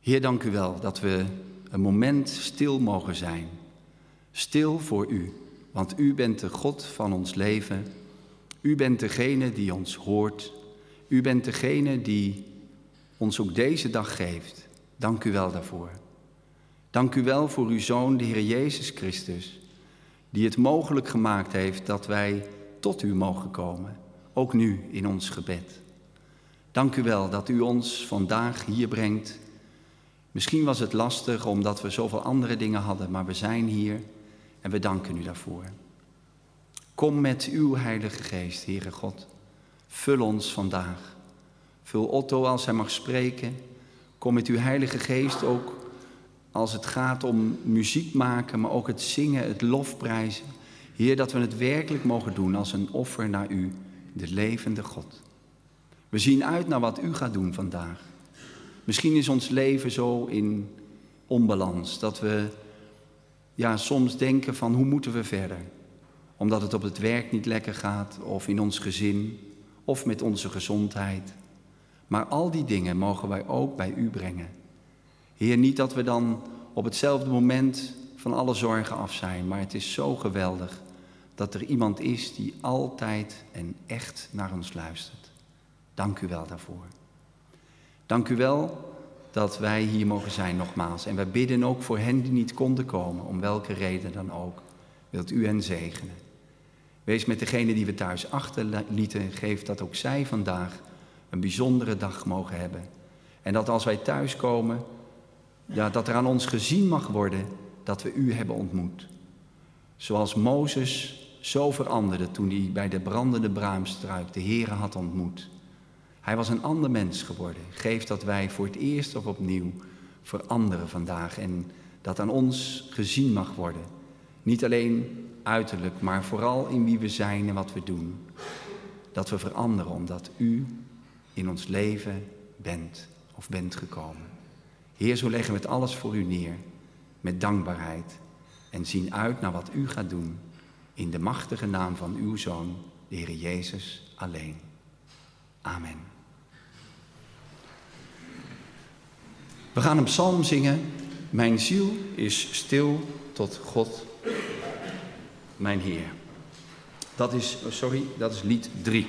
Heer, dank u wel dat we een moment stil mogen zijn. Stil voor u, want u bent de God van ons leven. U bent degene die ons hoort. U bent degene die ons ook deze dag geeft. Dank u wel daarvoor. Dank u wel voor uw Zoon, de Heer Jezus Christus, die het mogelijk gemaakt heeft dat wij tot u mogen komen, ook nu in ons gebed. Dank u wel dat u ons vandaag hier brengt. Misschien was het lastig omdat we zoveel andere dingen hadden, maar we zijn hier en we danken u daarvoor. Kom met uw Heilige Geest, Heere God. Vul ons vandaag. Vul Otto als hij mag spreken. Kom met uw Heilige Geest ook als het gaat om muziek maken, maar ook het zingen, het lofprijzen. Heer, dat we het werkelijk mogen doen als een offer naar u, de levende God. We zien uit naar wat u gaat doen vandaag. Misschien is ons leven zo in onbalans dat we ja, soms denken van hoe moeten we verder? Omdat het op het werk niet lekker gaat of in ons gezin of met onze gezondheid. Maar al die dingen mogen wij ook bij u brengen. Heer, niet dat we dan op hetzelfde moment van alle zorgen af zijn, maar het is zo geweldig dat er iemand is die altijd en echt naar ons luistert. Dank u wel daarvoor. Dank u wel dat wij hier mogen zijn nogmaals. En wij bidden ook voor hen die niet konden komen, om welke reden dan ook. Wilt u hen zegenen. Wees met degene die we thuis achterlieten. Geef dat ook zij vandaag een bijzondere dag mogen hebben. En dat als wij thuiskomen, ja, dat er aan ons gezien mag worden dat we u hebben ontmoet. Zoals Mozes zo veranderde toen hij bij de brandende braamstruik de Heere had ontmoet. Hij was een ander mens geworden. Geef dat wij voor het eerst of opnieuw veranderen vandaag en dat aan ons gezien mag worden. Niet alleen uiterlijk, maar vooral in wie we zijn en wat we doen. Dat we veranderen omdat u in ons leven bent of bent gekomen. Heer, zo leggen we het alles voor u neer met dankbaarheid en zien uit naar wat u gaat doen in de machtige naam van uw Zoon, de Heer Jezus alleen. Amen. We gaan een psalm zingen. Mijn ziel is stil tot God, mijn Heer. Dat is, oh, sorry, dat is lied 3.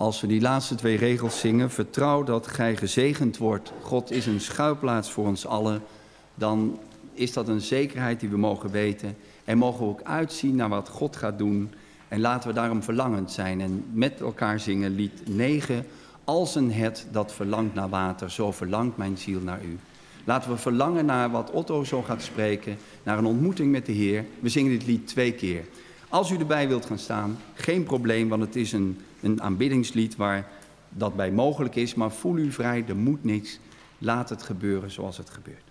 Als we die laatste twee regels zingen, vertrouw dat gij gezegend wordt. God is een schuilplaats voor ons allen. Dan is dat een zekerheid die we mogen weten. En mogen we ook uitzien naar wat God gaat doen. En laten we daarom verlangend zijn en met elkaar zingen lied 9. Als een het dat verlangt naar water, zo verlangt mijn ziel naar u. Laten we verlangen naar wat Otto zo gaat spreken, naar een ontmoeting met de Heer. We zingen dit lied twee keer. Als u erbij wilt gaan staan, geen probleem, want het is een, een aanbiddingslied waar dat bij mogelijk is. Maar voel u vrij, er moet niks. Laat het gebeuren zoals het gebeurt.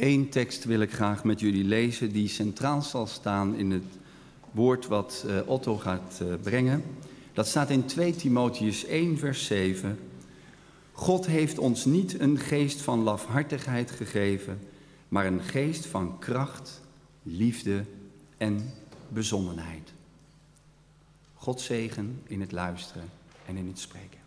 Eén tekst wil ik graag met jullie lezen die centraal zal staan in het woord wat uh, Otto gaat uh, brengen. Dat staat in 2 Timotheus 1, vers 7. God heeft ons niet een geest van lafhartigheid gegeven, maar een geest van kracht, liefde en bezonnenheid. God zegen in het luisteren en in het spreken.